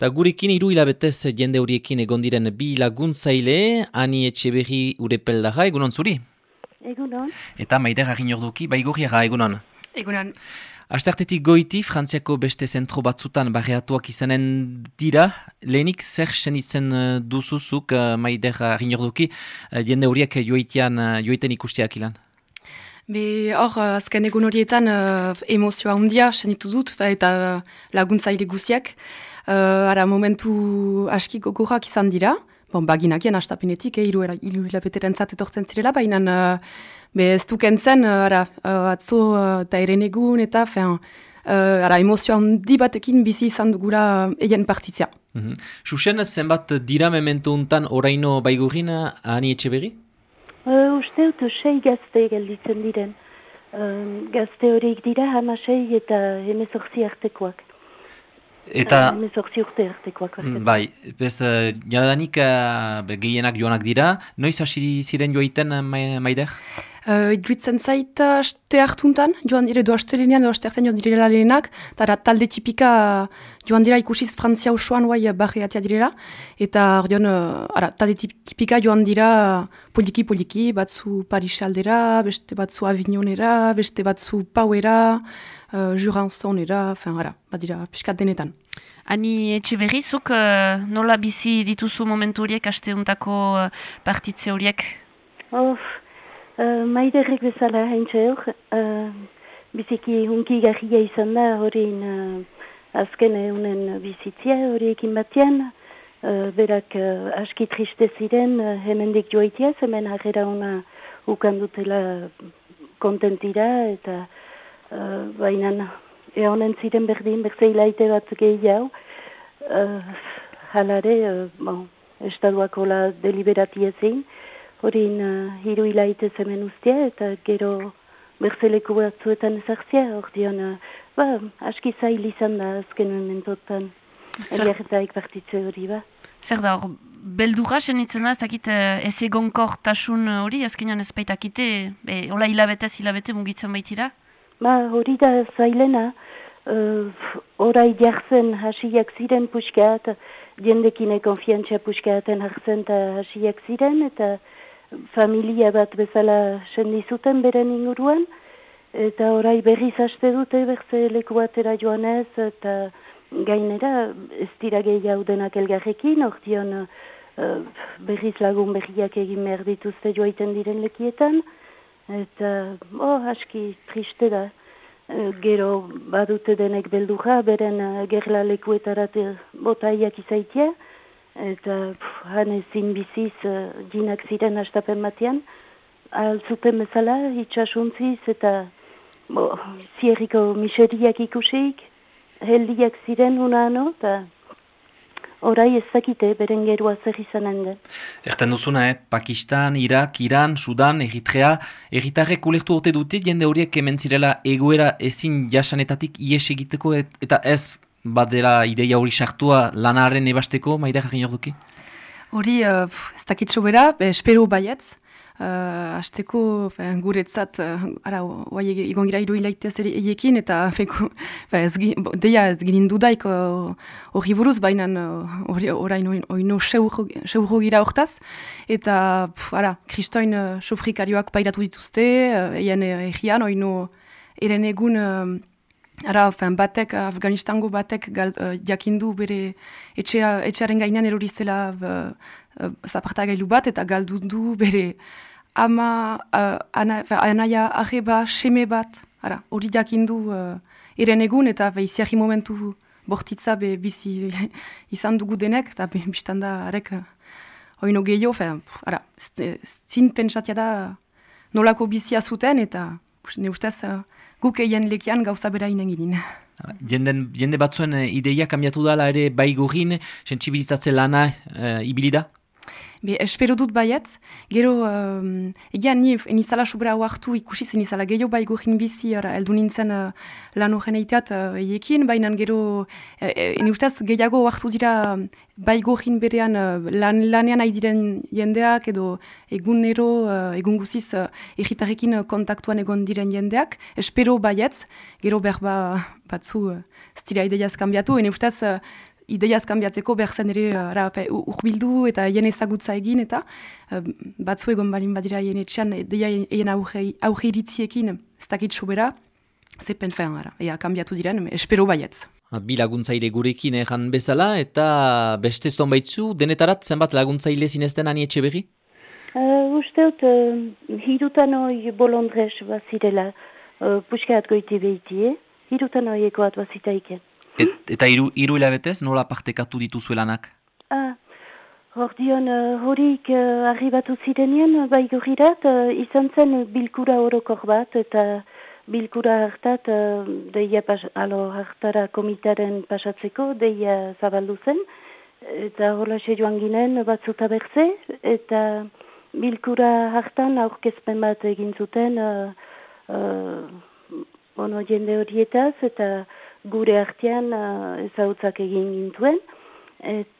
Da gurekin hiru hilabetez jende horiekin egon diren bi laguntzaile, ani etxe berri urepeldaga, egunon zuri? Egunon. Eta maider hagin orduki, baigurriaga, egunon? Egunon. Asteartetik goiti, Frantziako beste zentro batzutan barreatuak izanen dira, lehenik zer senitzen eh, duzuzuk, uh, maider hagin orduki, uh, jende horiek joitean, uh, joiten ikusteak ilan? Be hor, azken egun horietan uh, emozioa handia senitu dut, eta laguntzaile guziak. Uh, ara momentu aski gogorak izan dira, bon, baginakien astapenetik, eh, iru, iru hilapeteren etortzen zirela, baina uh, be ez dukentzen, uh, ara, uh, atzo eta uh, eren egun, eta fean, uh, ara, emozioa handi batekin bizi izan dugula uh, egen partitzia. Mm -hmm. zenbat dira memento untan oraino baigurin ani etxe berri? Uh, uste dut, sei gazte gelditzen diren. Uh, gazte horiek dira, hama sei eta hemezorzi artekoak. Eta... Hemezorzi urte artekoak. Mm, bai, bez, uh, jadanik uh, gehienak joanak dira. Noiz hasi ziren joiten, uh, maider? Uh, Idruitzen zait aste hartuntan, joan dire do astelenean, do aste hartan joan direla lehenak, eta talde tipika joan dira ikusiz Frantzia osoan guai barriatia direla, eta joan, uh, ara, talde tipika joan dira poliki-poliki, batzu Paris aldera, beste batzu Avignonera, beste batzu Pauera, uh, Juranzonera, fin, ara, bat dira, piskat denetan. Ani etxe berrizuk, uh, nola bizi dituzu momentu horiek, asteuntako uh, partitze horiek? Of, Uh, Maiderrek bezala haintxe hor, uh, biziki hunki garria izan da horien uh, azken eunen bizitzia horiekin batean, uh, berak uh, aski triste ziren uh, hemendik joaitia, hemen agera una ukandutela kontentira eta uh, bainan eonen ziren berdin, berzeilaite bat gehi jau, uh, halare, uh, bon, estaduako la deliberatia zein, Horin uh, hiru hilaite zemen ustea eta gero berzeleko batzuetan ezartzea, hor dion, uh, ba, aski zail izan da azken momentotan, eliarretaik partitze hori ba. Zer da, hor, beldurra senitzen da, ez dakit uh, ez egonkor tasun hori, azkenean ez baitakite, e, hola hilabetez hilabete mugitzen baitira? Ba, hori da zailena, uh, orai jartzen hasiak ziren puskat, jendekine konfiantzia puskaten hartzen hasiak ziren, eta familia bat bezala sendizuten beren inguruan, eta orai berriz haste dute berze leku batera joan ez, eta gainera ez dira gehiago denak elgarrekin, ordeon uh, berriz lagun berriak egin behar dituzte joaiten diren lekietan, eta oh, aski triste da. Uh, gero badute denek beldurra, beren uh, gerla lekuetarat botaiak izaitia, eta han ezin biziz uh, jinak ziren astapen batean, altzuten bezala, itxasuntziz eta bo, zierriko miseriak ikusik, heldiak ziren unano, eta orai ezakite beren gerua zer izanen den. Erten duzuna, eh? Pakistan, Irak, Iran, Sudan, Eritrea, Eritarrek ulektu ote dute, jende horiek ementzirela egoera ezin jasanetatik ies egiteko eta ez bat dela ideia hori sartua lanaren ebasteko, maidea jakin orduki? Hori, uh, ez dakitxo bera, espero baietz. Uh, azteko guretzat, uh, ara, oai egon gira iru hilaitez eiekin, eta feko, ez, deia ez ginen dudaik hori uh, buruz, baina hori uh, orain oino seurro gira hortaz. Eta, ara, kristoin uh, sofrikarioak pairatu dituzte, uh, eien egian, oino eren egun... Ara, fin, batek, Afganistango batek gal, uh, jakindu bere etxea, etxearen gainean erorizela uh, uh, zaparta gailu bat eta galdu du bere ama, uh, ana, anaia arreba, seme bat, ara, hori jakindu uh, eren egun eta behiziari momentu bortitza be bizi izan dugu denek eta be, biztanda arek uh, oino gehiago, fin, ara, zin pentsatia da nolako bizia zuten eta ne ustez, uh, guk eien lekian gauza bera inengin. Jenden, jende batzuen eh, ideia kambiatu dala ere baigurin, sensibilizatze lana e, ibili da? Be, espero dut baiet, gero, um, egian ni, enizala sobera huartu ikusi zen izala gehiago bai gorin bizi, ara, eldu nintzen uh, lan horren eiteat uh, eiekin, baina gero, uh, eni ustez gehiago huartu dira bai gorin berean uh, lan, lanean nahi diren jendeak, edo egunero, uh, egun guziz, uh, egitarekin kontaktuan egon diren jendeak, espero baiet, gero berba batzu, uh, stila ideiaz kambiatu, eni ustez, uh, ideiaz kanbiatzeko behar zen ere ara, urbildu eta hien ezagutza egin eta uh, batzu egon balin badira hien etxean ideia hien auge iritziekin ez dakit sobera, zepen fean gara, ea kanbiatu diren, espero baietz. Bi laguntzaile gurekin egan bezala eta beste zon baitzu, denetarat zenbat laguntzaile zinezten ani etxe berri? Uh, Usteut, uh, hirutan hoi bolondrez bazirela, uh, puskeat goiti behitie, hirutan hoi ekoat bazitaiken. Et, eta iru, iru hilabetez nola partekatu dituzuelanak? Ah, hor dion, uh, horik uh, arribatu zirenien, bai gorirat, uh, izan zen bilkura orokor bat, eta bilkura hartat, uh, deia pas, alo, hartara komitaren pasatzeko, deia zabaldu zen, eta hola joan ginen batzuta berze, eta bilkura hartan aurkezpen bat egin zuten uh, uh, ono jende horietaz, eta gure artean uh, ezautzak egin gintuen, eta